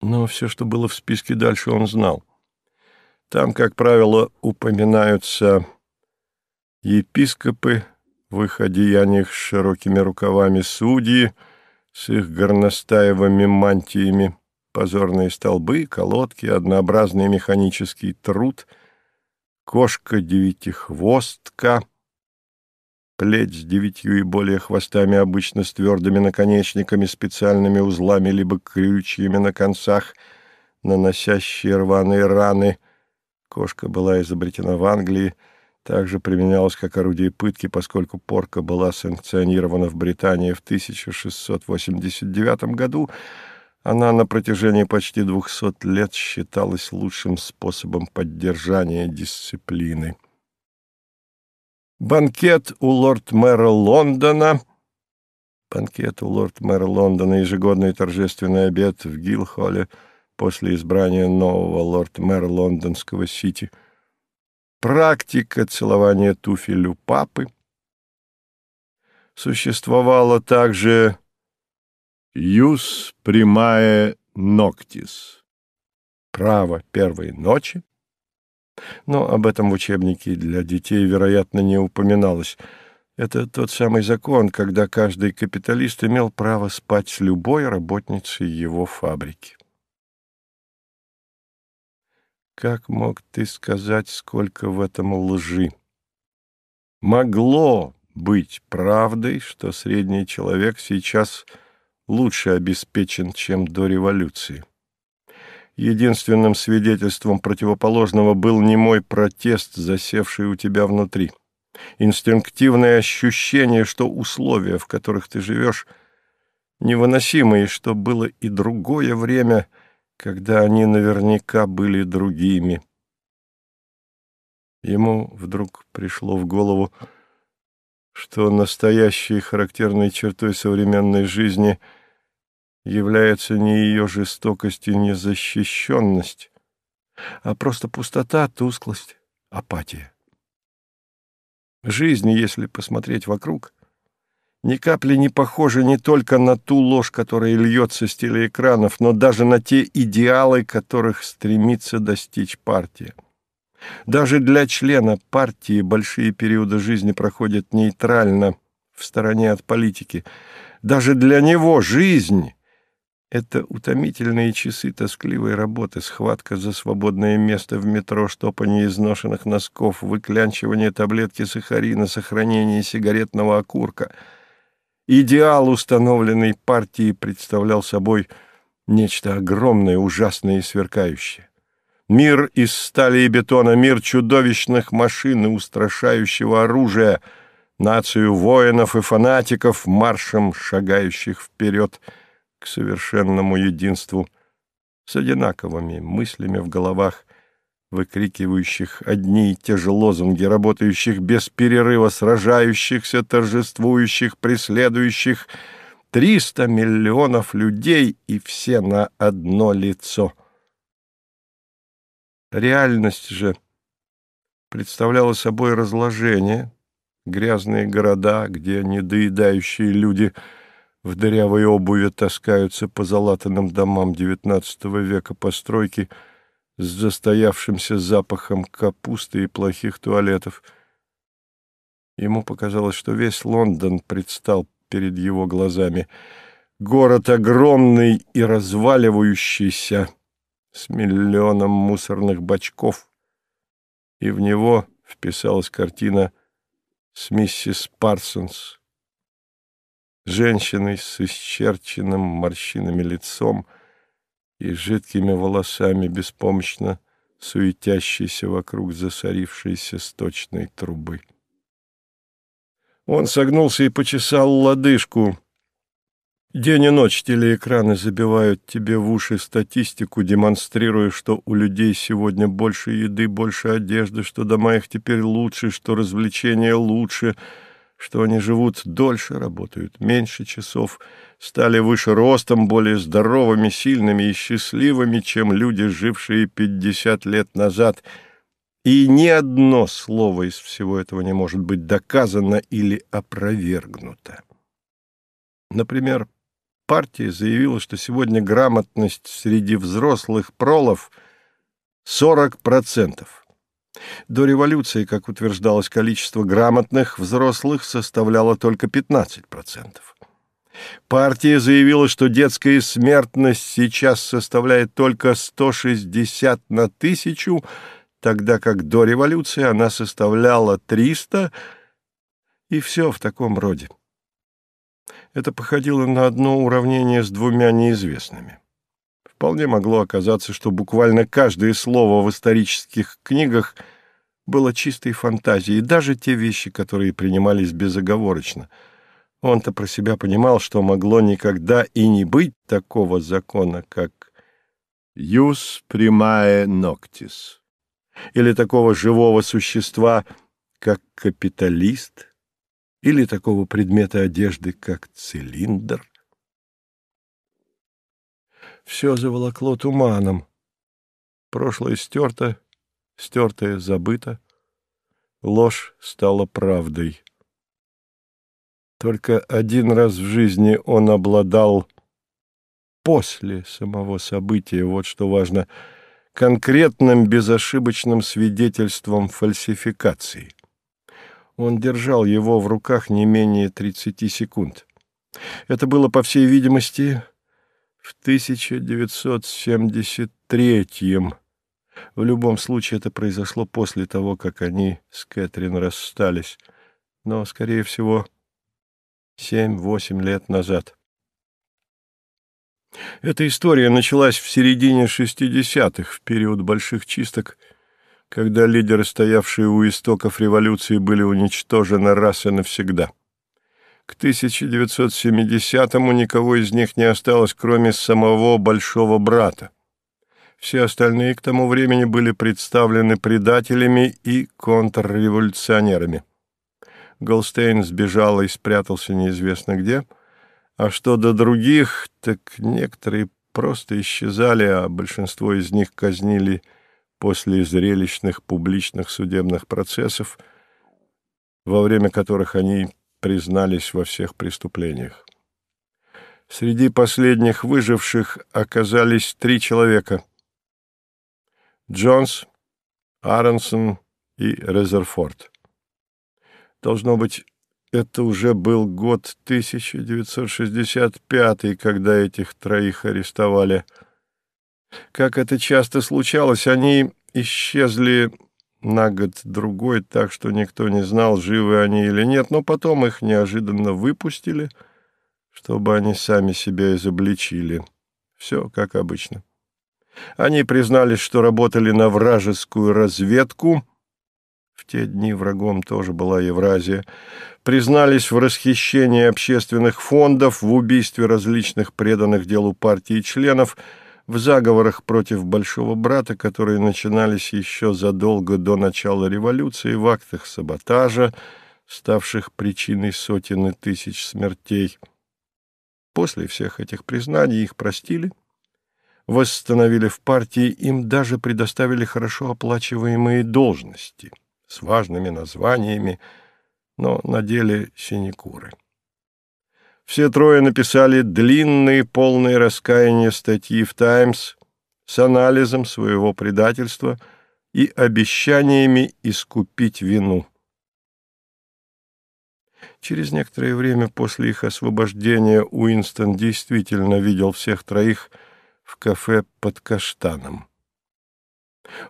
Но все, что было в списке дальше, он знал. Там, как правило, упоминаются епископы в их одеяниях с широкими рукавами судьи, с их горностаевыми мантиями, позорные столбы, колодки, однообразный механический труд, кошка-девятихвостка, плеть с девятью и более хвостами, обычно с твердыми наконечниками, специальными узлами либо крючьями на концах, наносящие рваные раны. Кошка была изобретена в Англии, также применялась как орудие пытки, поскольку порка была санкционирована в Британии в 1689 году, она на протяжении почти двухсот лет считалась лучшим способом поддержания дисциплины. Банкет у лорд-мэра Лондона. Банкет у лорд-мэра Лондона, ежегодный торжественный обед в Гилхолле после избрания нового лорд-мэра лондонского сити. Практика целования туфель у папы. Существовало также «Юс прямая ноктис» — право первой ночи, но об этом в учебнике для детей, вероятно, не упоминалось. Это тот самый закон, когда каждый капиталист имел право спать с любой работницей его фабрики. Как мог ты сказать, сколько в этом лжи? Могло быть правдой, что средний человек сейчас лучше обеспечен, чем до революции. Единственным свидетельством противоположного был не мой протест, засевший у тебя внутри. Инстинктивное ощущение, что условия, в которых ты живешь, невыносимы, и что было и другое время, когда они наверняка были другими. Ему вдруг пришло в голову, что настоящей характерной чертой современной жизни — является не ее жестокость и незащищенность, а просто пустота, тусклость, апатия. Жизнь, если посмотреть вокруг, ни капли не похожа не только на ту ложь, которая льется с телеэкранов, но даже на те идеалы, которых стремится достичь партия. Даже для члена партии большие периоды жизни проходят нейтрально, в стороне от политики. Даже для него жизнь это утомительные часы тоскливой работы, схватка за свободное место в метро, штопание изношенных носков, выклянчивание таблетки сахарина, сохранение сигаретного окурка. Идеал установленной партии представлял собой нечто огромное, ужасное и сверкающее. Мир из стали и бетона, мир чудовищных машин и устрашающего оружия, нацию воинов и фанатиков, маршем шагающих вперед — к совершенному единству, с одинаковыми мыслями в головах, выкрикивающих одни и те же лозунги, работающих без перерыва, сражающихся, торжествующих, преследующих триста миллионов людей и все на одно лицо. Реальность же представляла собой разложение, грязные города, где недоедающие люди — в дырявой обуви таскаются по залатанным домам XIX века постройки с застоявшимся запахом капусты и плохих туалетов. Ему показалось, что весь Лондон предстал перед его глазами. Город огромный и разваливающийся, с миллионом мусорных бачков, и в него вписалась картина с миссис Парсонс женщиной с исчерченным морщинами лицом и жидкими волосами, беспомощно суетящейся вокруг засорившейся сточной трубы. Он согнулся и почесал лодыжку. День и ночь телеэкраны забивают тебе в уши статистику, демонстрируя, что у людей сегодня больше еды, больше одежды, что дома их теперь лучше, что развлечения лучше — что они живут дольше, работают меньше часов, стали выше ростом, более здоровыми, сильными и счастливыми, чем люди, жившие пятьдесят лет назад. И ни одно слово из всего этого не может быть доказано или опровергнуто. Например, партия заявила, что сегодня грамотность среди взрослых пролов 40%. До революции, как утверждалось, количество грамотных взрослых составляло только 15%. Партия заявила, что детская смертность сейчас составляет только 160 на тысячу, тогда как до революции она составляла 300, и все в таком роде. Это походило на одно уравнение с двумя неизвестными. Вполне могло оказаться, что буквально каждое слово в исторических книгах было чистой фантазией, даже те вещи, которые принимались безоговорочно. Он-то про себя понимал, что могло никогда и не быть такого закона, как «юс примае ноктис» или такого живого существа, как капиталист, или такого предмета одежды, как цилиндр. Все заволокло туманом. Прошлое стерто, стертое забыто. Ложь стала правдой. Только один раз в жизни он обладал после самого события, вот что важно, конкретным безошибочным свидетельством фальсификации. Он держал его в руках не менее 30 секунд. Это было, по всей видимости, в 1973-м. В любом случае, это произошло после того, как они с Кэтрин расстались. Но, скорее всего, семь-восемь лет назад. Эта история началась в середине 60-х, в период больших чисток, когда лидеры, стоявшие у истоков революции, были уничтожены раз и навсегда. К 1970-му никого из них не осталось, кроме самого большого брата. Все остальные к тому времени были представлены предателями и контрреволюционерами. Голстейн сбежал и спрятался неизвестно где, а что до других, так некоторые просто исчезали, а большинство из них казнили после зрелищных публичных судебных процессов, во время которых они признались во всех преступлениях. Среди последних выживших оказались три человека. Джонс, Аронсон и Резерфорд. Должно быть, это уже был год 1965, когда этих троих арестовали. Как это часто случалось, они исчезли на год-другой, так что никто не знал, живы они или нет, но потом их неожиданно выпустили, чтобы они сами себя изобличили. Все как обычно. Они признались, что работали на вражескую разведку. В те дни врагом тоже была Евразия. Признались в расхищении общественных фондов, в убийстве различных преданных делу партии членов – в заговорах против Большого Брата, которые начинались еще задолго до начала революции, в актах саботажа, ставших причиной сотен и тысяч смертей. После всех этих признаний их простили, восстановили в партии, им даже предоставили хорошо оплачиваемые должности с важными названиями, но на деле синекуры. Все трое написали длинные, полные раскаяния статьи в «Таймс» с анализом своего предательства и обещаниями искупить вину. Через некоторое время после их освобождения Уинстон действительно видел всех троих в кафе под каштаном.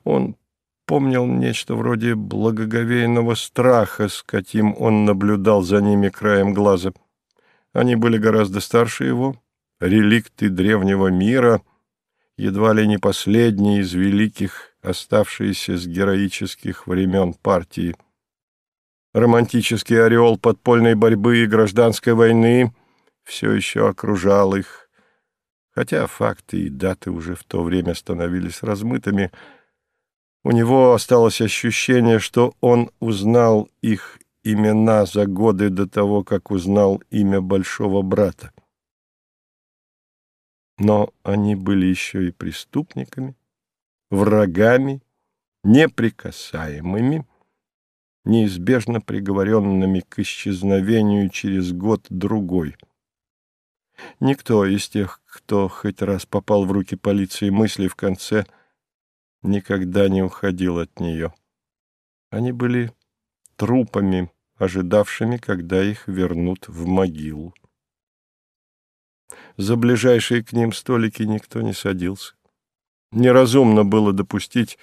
Он помнил нечто вроде благоговейного страха, с каким он наблюдал за ними краем глаза — они были гораздо старше его, реликты древнего мира, едва ли не последние из великих, оставшиеся с героических времен партии. Романтический ореол подпольной борьбы и гражданской войны все еще окружал их, хотя факты и даты уже в то время становились размытыми, у него осталось ощущение, что он узнал их имена за годы до того, как узнал имя большого брата. Но они были еще и преступниками, врагами, неприкасаемыми, неизбежно приговоренными к исчезновению через год-другой. Никто из тех, кто хоть раз попал в руки полиции мысли в конце, никогда не уходил от нее. Они были трупами, ожидавшими, когда их вернут в могилу. За ближайшие к ним столики никто не садился. Неразумно было допустить,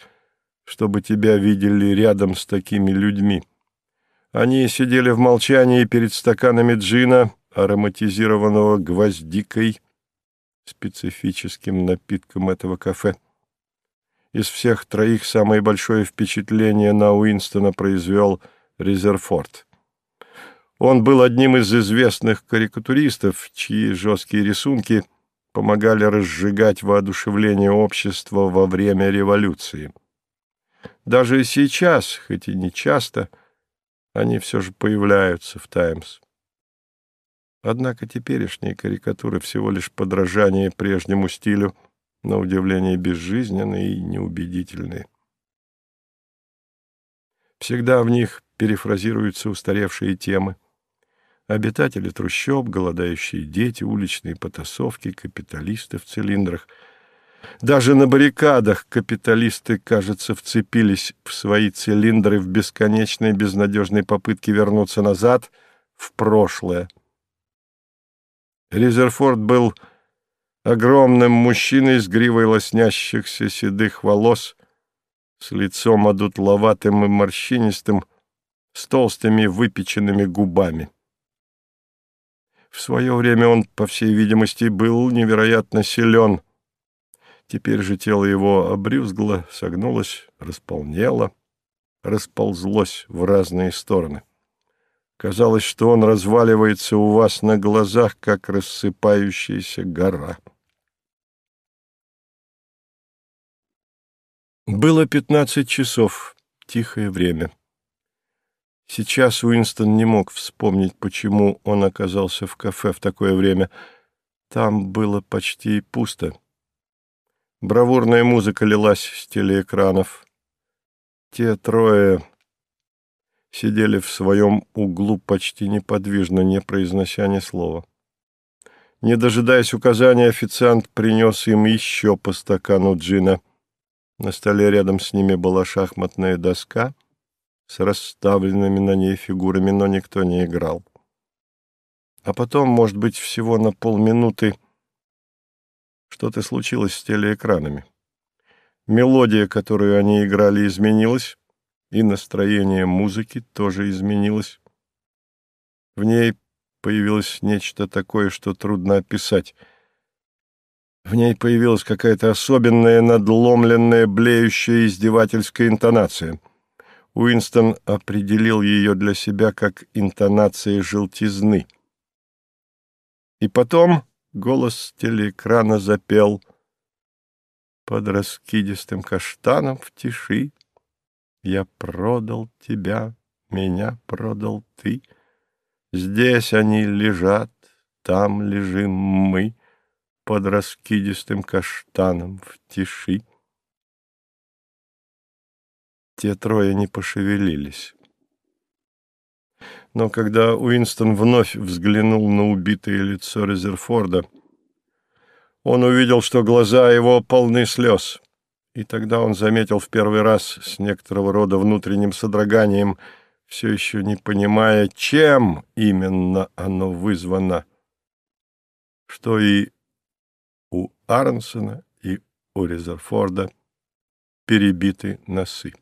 чтобы тебя видели рядом с такими людьми. Они сидели в молчании перед стаканами джина, ароматизированного гвоздикой, специфическим напитком этого кафе. Из всех троих самое большое впечатление на Уинстона произвел Резерфорд. Он был одним из известных карикатуристов, чьи жесткие рисунки помогали разжигать воодушевление общества во время революции. Даже сейчас, хоть и не часто, они все же появляются в «Таймс». Однако теперешние карикатуры всего лишь подражание прежнему стилю, на удивление безжизненные и неубедительные. Всегда в них перефразируются устаревшие темы. Обитатели трущоб, голодающие дети, уличные потасовки, капиталисты в цилиндрах — даже на баррикадах капиталисты, кажется, вцепились в свои цилиндры в бесконечной безнадежной попытке вернуться назад, в прошлое. Резерфорд был огромным мужчиной с гривой лоснящихся седых волос, с лицом одутловатым и морщинистым, с толстыми выпеченными губами. В свое время он, по всей видимости, был невероятно силен — Теперь же тело его обрюзгло, согнулось, располнело, расползлось в разные стороны. Казалось, что он разваливается у вас на глазах, как рассыпающаяся гора. Было пятнадцать часов, тихое время. Сейчас Уинстон не мог вспомнить, почему он оказался в кафе в такое время. Там было почти пусто. Бравурная музыка лилась с телеэкранов. Те трое сидели в своем углу почти неподвижно, не произнося ни слова. Не дожидаясь указания, официант принес им еще по стакану джина. На столе рядом с ними была шахматная доска с расставленными на ней фигурами, но никто не играл. А потом, может быть, всего на полминуты что-то случилось с телеэкранами. Мелодия, которую они играли, изменилась, и настроение музыки тоже изменилось. В ней появилось нечто такое, что трудно описать. В ней появилась какая-то особенная, надломленная, блеющая издевательская интонация. Уинстон определил ее для себя как интонация желтизны. И потом голос телеэкрана запел Под раскидистым каштаном в тиши Я продал тебя, меня продал ты. Здесь они лежат, там лежим мы Под раскидистым каштаном в тиши. Те трое не пошевелились. Но когда Уинстон вновь взглянул на убитое лицо Резерфорда, он увидел, что глаза его полны слез. И тогда он заметил в первый раз с некоторого рода внутренним содроганием, все еще не понимая, чем именно оно вызвано, что и у Арнсона, и у Резерфорда перебиты носы.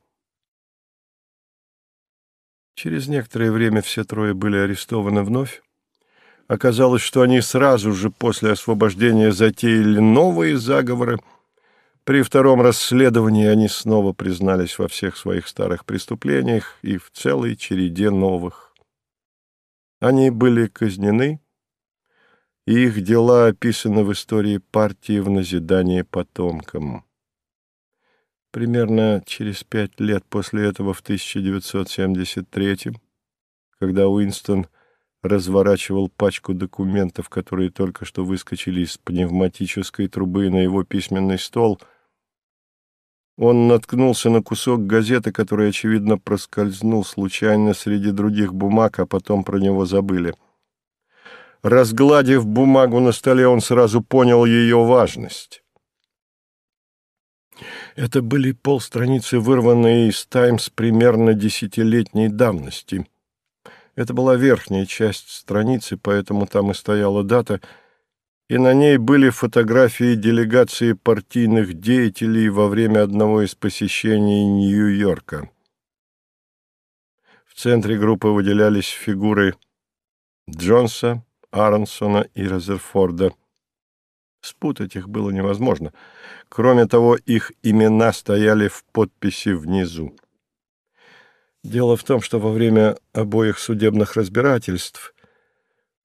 Через некоторое время все трое были арестованы вновь. Оказалось, что они сразу же после освобождения затеяли новые заговоры. При втором расследовании они снова признались во всех своих старых преступлениях и в целой череде новых. Они были казнены, и их дела описаны в истории партии в назидание потомкам. Примерно через пять лет после этого, в 1973 когда Уинстон разворачивал пачку документов, которые только что выскочили из пневматической трубы на его письменный стол, он наткнулся на кусок газеты, который, очевидно, проскользнул случайно среди других бумаг, а потом про него забыли. Разгладив бумагу на столе, он сразу понял ее важность. Это были полстраницы, вырванные из «Таймс» примерно десятилетней давности. Это была верхняя часть страницы, поэтому там и стояла дата, и на ней были фотографии делегации партийных деятелей во время одного из посещений Нью-Йорка. В центре группы выделялись фигуры Джонса, Аронсона и Резерфорда. Спутать их было невозможно. Кроме того, их имена стояли в подписи внизу. Дело в том, что во время обоих судебных разбирательств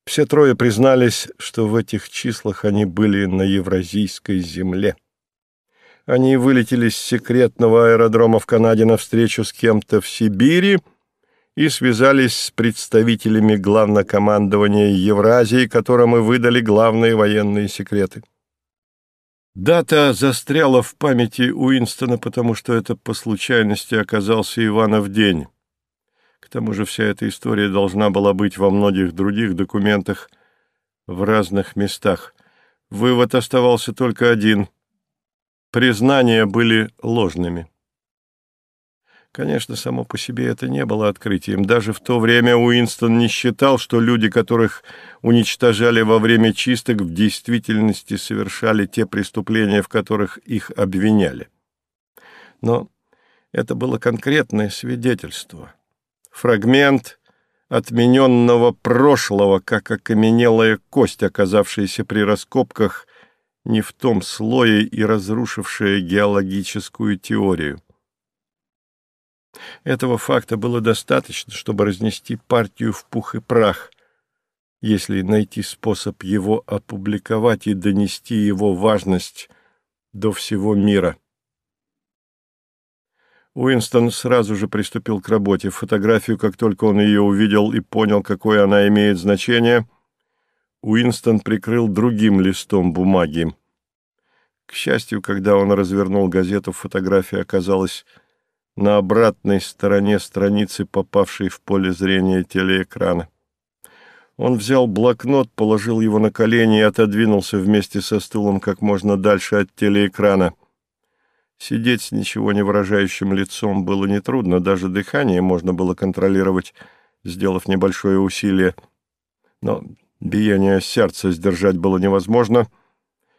все трое признались, что в этих числах они были на Евразийской земле. Они вылетели с секретного аэродрома в Канаде на встречу с кем-то в Сибири и связались с представителями главнокомандования Евразии, которым и выдали главные военные секреты. Дата застряла в памяти Уинстона, потому что это по случайности оказался Иванов день. К тому же вся эта история должна была быть во многих других документах в разных местах. Вывод оставался только один. Признания были ложными. Конечно, само по себе это не было открытием. Даже в то время Уинстон не считал, что люди, которых уничтожали во время чисток, в действительности совершали те преступления, в которых их обвиняли. Но это было конкретное свидетельство. Фрагмент отмененного прошлого, как окаменелая кость, оказавшаяся при раскопках не в том слое и разрушившая геологическую теорию. Этого факта было достаточно, чтобы разнести партию в пух и прах, если найти способ его опубликовать и донести его важность до всего мира. Уинстон сразу же приступил к работе. Фотографию, как только он ее увидел и понял, какое она имеет значение, Уинстон прикрыл другим листом бумаги. К счастью, когда он развернул газету, фотография оказалась на обратной стороне страницы, попавшей в поле зрения телеэкрана. Он взял блокнот, положил его на колени и отодвинулся вместе со стулом как можно дальше от телеэкрана. Сидеть с ничего не выражающим лицом было нетрудно, даже дыхание можно было контролировать, сделав небольшое усилие. Но биение сердца сдержать было невозможно,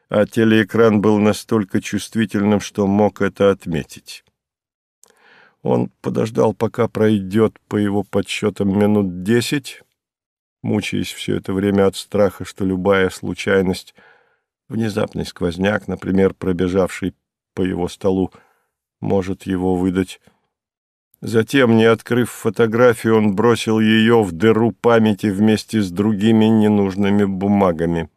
а телеэкран был настолько чувствительным, что мог это отметить. Он подождал, пока пройдет, по его подсчетам, минут десять, мучаясь все это время от страха, что любая случайность, внезапный сквозняк, например, пробежавший по его столу, может его выдать. Затем, не открыв фотографию, он бросил ее в дыру памяти вместе с другими ненужными бумагами.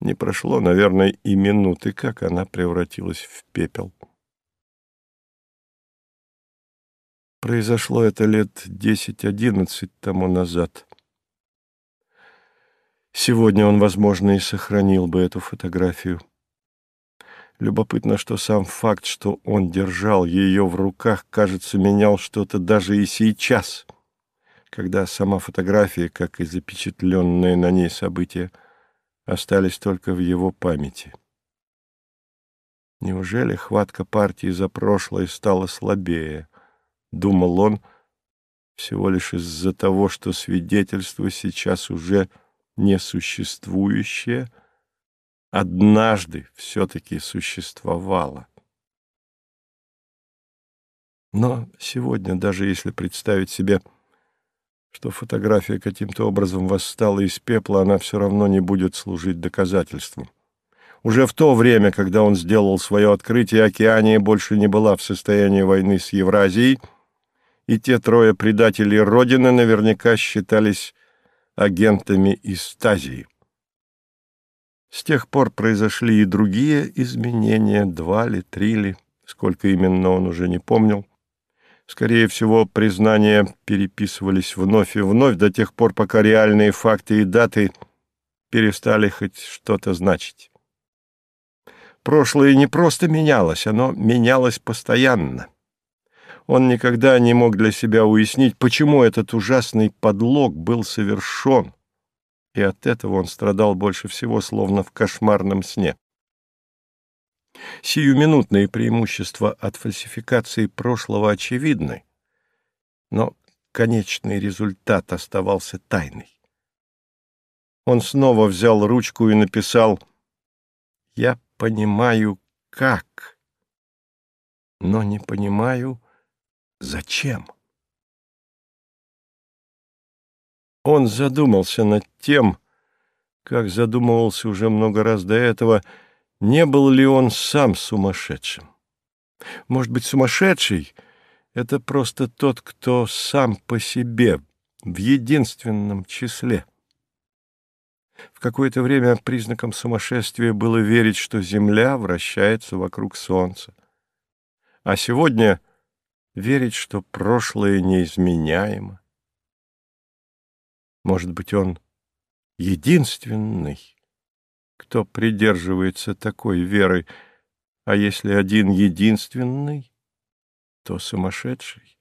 Не прошло, наверное, и минуты, как она превратилась в пепел. Произошло это лет десять-одиннадцать тому назад. Сегодня он, возможно, и сохранил бы эту фотографию. Любопытно, что сам факт, что он держал ее в руках, кажется, менял что-то даже и сейчас, когда сама фотография, как и запечатленные на ней события, остались только в его памяти. Неужели хватка партии за прошлое стала слабее? Думал он, всего лишь из-за того, что свидетельство сейчас уже несуществующее, однажды все-таки существовало. Но сегодня, даже если представить себе, что фотография каким-то образом восстала из пепла, она все равно не будет служить доказательством. Уже в то время, когда он сделал свое открытие, Океания больше не была в состоянии войны с Евразией, и те трое предателей Родины наверняка считались агентами из Стазии. С тех пор произошли и другие изменения, два ли, три ли, сколько именно он уже не помнил. Скорее всего, признания переписывались вновь и вновь до тех пор, пока реальные факты и даты перестали хоть что-то значить. Прошлое не просто менялось, оно менялось постоянно. Он никогда не мог для себя уяснить, почему этот ужасный подлог был совершен, и от этого он страдал больше всего, словно в кошмарном сне. Сиюминутные преимущества от фальсификации прошлого очевидны, но конечный результат оставался тайной. Он снова взял ручку и написал «Я понимаю, как, но не понимаю, зачем». Он задумался над тем, как задумывался уже много раз до этого, не был ли он сам сумасшедшим. Может быть, сумасшедший — это просто тот, кто сам по себе, в единственном числе. В какое-то время признаком сумасшествия было верить, что Земля вращается вокруг Солнца. А сегодня верить, что прошлое неизменяемо. Может быть, он единственный, кто придерживается такой веры, а если один единственный, то сумасшедший.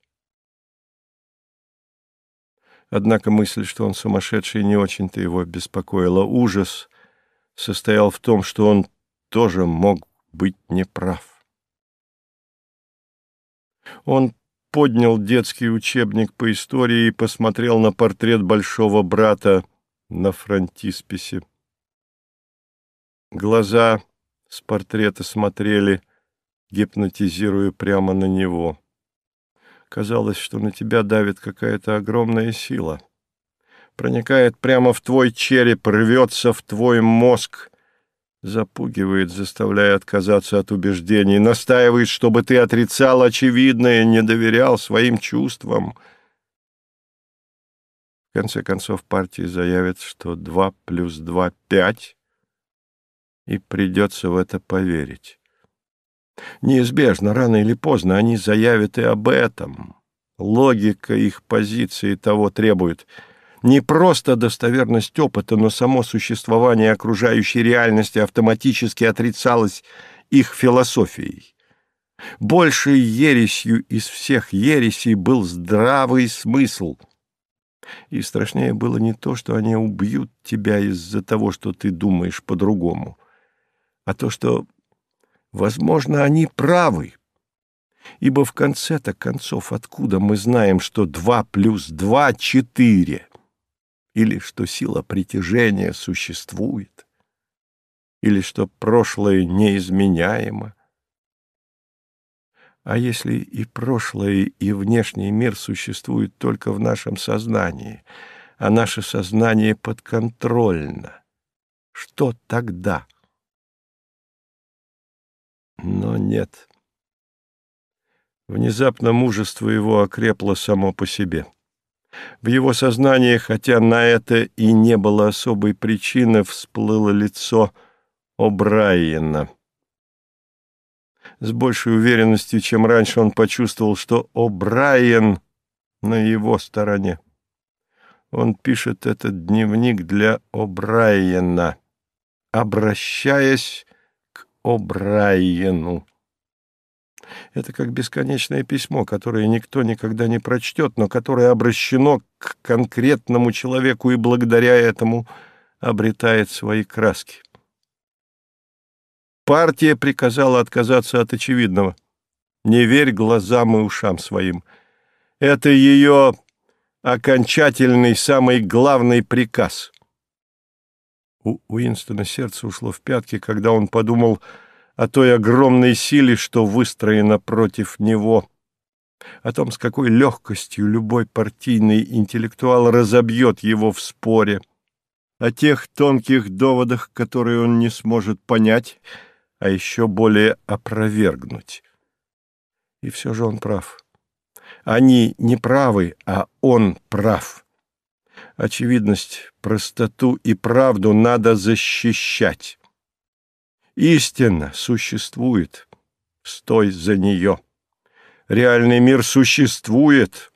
Однако мысль, что он сумасшедший, не очень-то его беспокоила. Ужас состоял в том, что он тоже мог быть неправ. Он поднял детский учебник по истории и посмотрел на портрет большого брата на фронтисписе. Глаза с портрета смотрели, гипнотизируя прямо на него. Казалось, что на тебя давит какая-то огромная сила. Проникает прямо в твой череп, рвется в твой мозг, запугивает, заставляя отказаться от убеждений, настаивает, чтобы ты отрицал очевидное, не доверял своим чувствам. В конце концов, партия заявит, что два плюс два — пять, и придется в это поверить. Неизбежно, рано или поздно, они заявят и об этом. Логика их позиции того требует — не просто достоверность опыта, но само существование окружающей реальности автоматически отрицалось их философией. Большей ересью из всех ересей был здравый смысл. И страшнее было не то, что они убьют тебя из-за того, что ты думаешь по-другому, а то, что, возможно, они правы. Ибо в конце-то концов, откуда мы знаем, что два плюс два — четыре? Или что сила притяжения существует, или что прошлое неизменяемо. А если и прошлое, и внешний мир существуют только в нашем сознании, а наше сознание подконтрольно, что тогда? Но нет. Внезапно мужество его окрепло само по себе. В его сознании, хотя на это и не было особой причины, всплыло лицо О'Брайена. С большей уверенностью, чем раньше, он почувствовал, что О'Брайен на его стороне. Он пишет этот дневник для О'Брайена, обращаясь к О'Брайену. Это как бесконечное письмо, которое никто никогда не прочтет, но которое обращено к конкретному человеку и благодаря этому обретает свои краски. Партия приказала отказаться от очевидного. Не верь глазам и ушам своим. Это ее окончательный, самый главный приказ. У Уинстона сердце ушло в пятки, когда он подумал о той огромной силе, что выстроена против него, о том, с какой легкостью любой партийный интеллектуал разобьет его в споре, о тех тонких доводах, которые он не сможет понять, а еще более опровергнуть. И все же он прав. Они не правы, а он прав. Очевидность, простоту и правду надо защищать. Истина существует. Стой за нее. Реальный мир существует.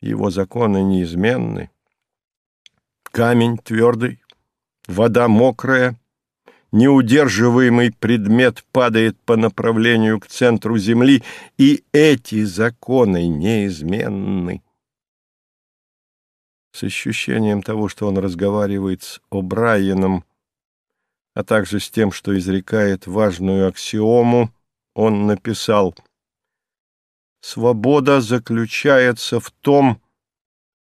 Его законы неизменны. Камень твердый, вода мокрая, неудерживаемый предмет падает по направлению к центру Земли, и эти законы неизменны. с ощущением того, что он разговаривает с О'Брайеном, а также с тем, что изрекает важную аксиому, он написал «Свобода заключается в том,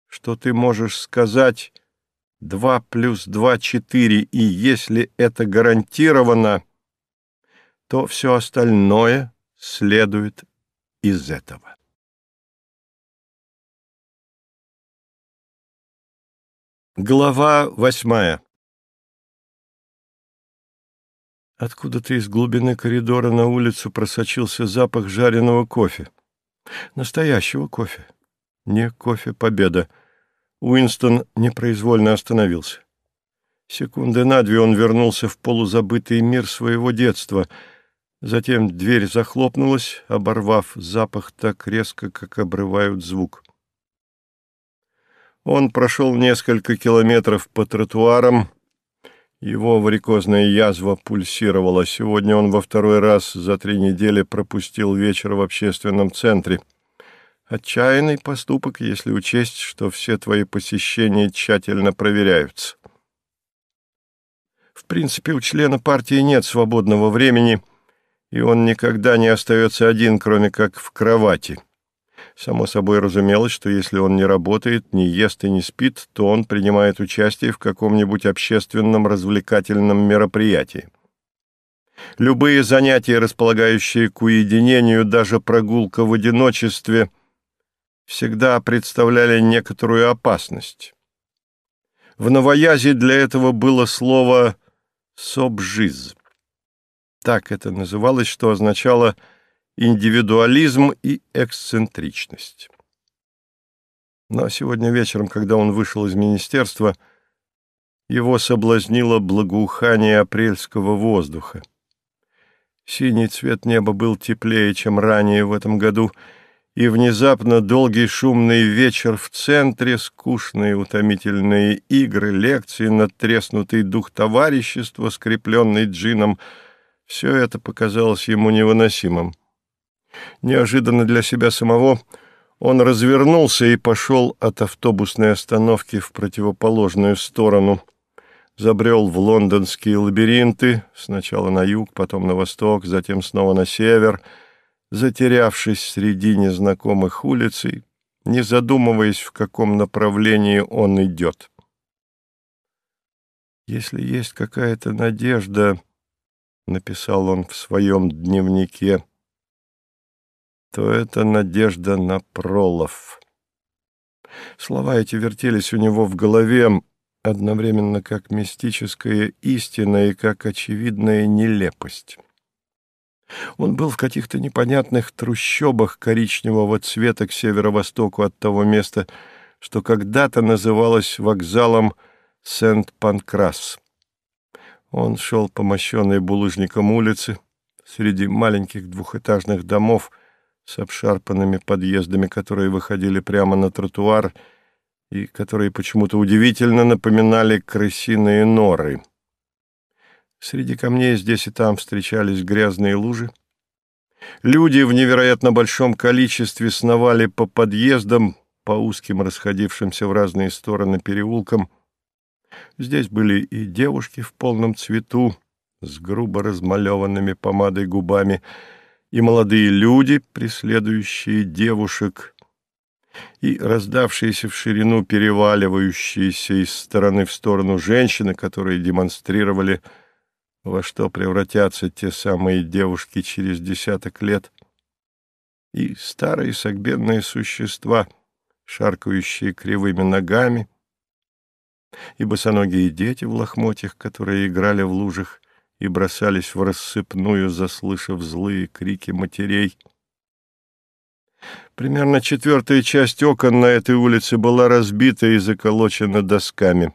что ты можешь сказать «два плюс два — четыре», и если это гарантировано, то все остальное следует из этого». Глава восьмая Откуда-то из глубины коридора на улицу просочился запах жареного кофе. Настоящего кофе. Не кофе «Победа». Уинстон непроизвольно остановился. Секунды на две он вернулся в полузабытый мир своего детства. Затем дверь захлопнулась, оборвав запах так резко, как обрывают звук. Он прошел несколько километров по тротуарам. Его варикозная язва пульсировала. Сегодня он во второй раз за три недели пропустил вечер в общественном центре. Отчаянный поступок, если учесть, что все твои посещения тщательно проверяются. В принципе, у члена партии нет свободного времени, и он никогда не остается один, кроме как в кровати. Само собой разумелось, что если он не работает, не ест и не спит, то он принимает участие в каком-нибудь общественном развлекательном мероприятии. Любые занятия, располагающие к уединению, даже прогулка в одиночестве, всегда представляли некоторую опасность. В новоязе для этого было слово «собжиз». Так это называлось, что означало «собжиз» индивидуализм и эксцентричность. Но сегодня вечером, когда он вышел из министерства, его соблазнило благоухание апрельского воздуха. Синий цвет неба был теплее, чем ранее в этом году, и внезапно долгий шумный вечер в центре, скучные утомительные игры, лекции, надтреснутый дух товарищества, скрепленный джином — все это показалось ему невыносимым. Неожиданно для себя самого он развернулся и пошел от автобусной остановки в противоположную сторону. Забрел в лондонские лабиринты, сначала на юг, потом на восток, затем снова на север, затерявшись среди незнакомых улиц и не задумываясь, в каком направлении он идет. «Если есть какая-то надежда», — написал он в своем дневнике, — то это надежда на пролов. Слова эти вертелись у него в голове одновременно как мистическая истина и как очевидная нелепость. Он был в каких-то непонятных трущобах коричневого цвета к северо-востоку от того места, что когда-то называлось вокзалом Сент-Панкрас. Он шел по мощенной булыжником улице среди маленьких двухэтажных домов — с обшарпанными подъездами, которые выходили прямо на тротуар и которые почему-то удивительно напоминали крысиные норы. Среди камней здесь и там встречались грязные лужи. Люди в невероятно большом количестве сновали по подъездам, по узким расходившимся в разные стороны переулкам. Здесь были и девушки в полном цвету, с грубо размалеванными помадой губами — и молодые люди, преследующие девушек, и раздавшиеся в ширину переваливающиеся из стороны в сторону женщины, которые демонстрировали, во что превратятся те самые девушки через десяток лет, и старые согбенные существа, шаркающие кривыми ногами, и босоногие дети в лохмотьях, которые играли в лужах, и бросались в рассыпную, заслышав злые крики матерей. Примерно четвертая часть окон на этой улице была разбита и заколочена досками.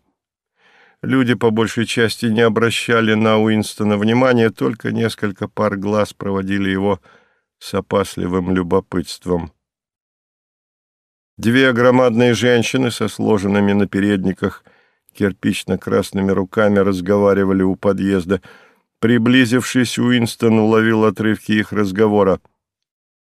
Люди по большей части не обращали на Уинстона внимания, только несколько пар глаз проводили его с опасливым любопытством. Две громадные женщины со сложенными на передниках кирпично-красными руками разговаривали у подъезда — Приблизившись, Уинстон уловил отрывки их разговора.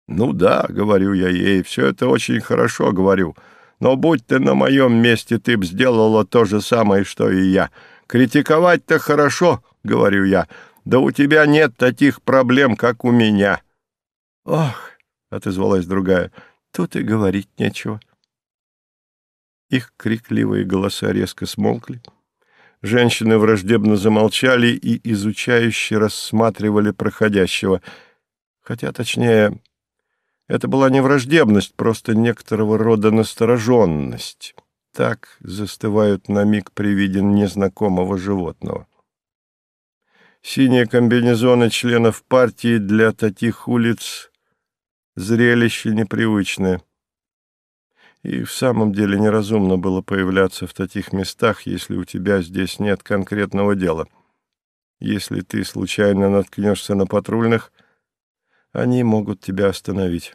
«Ну да», — говорю я ей, — «все это очень хорошо, — говорю, — Но будь ты на моем месте, ты б сделала то же самое, что и я. Критиковать-то хорошо, — говорю я, — да у тебя нет таких проблем, как у меня. — Ох, — отозвалась другая, — тут и говорить нечего. Их крикливые голоса резко смолкли. Женщины враждебно замолчали и изучающе рассматривали проходящего. Хотя, точнее, это была не враждебность, просто некоторого рода настороженность. Так застывают на миг при виде незнакомого животного. Синие комбинезоны членов партии для таких улиц — зрелище непривычное. И в самом деле неразумно было появляться в таких местах, если у тебя здесь нет конкретного дела. Если ты случайно наткнешься на патрульных, они могут тебя остановить.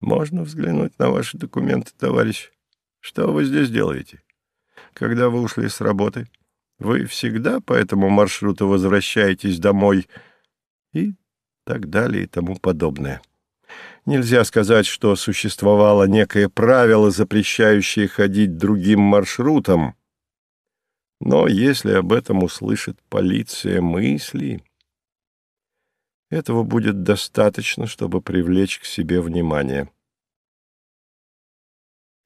Можно взглянуть на ваши документы, товарищ. Что вы здесь делаете? Когда вы ушли с работы? Вы всегда по этому маршруту возвращаетесь домой? И так далее и тому подобное. Нельзя сказать, что существовало некое правило, запрещающее ходить другим маршрутом. Но если об этом услышит полиция мысли, этого будет достаточно, чтобы привлечь к себе внимание.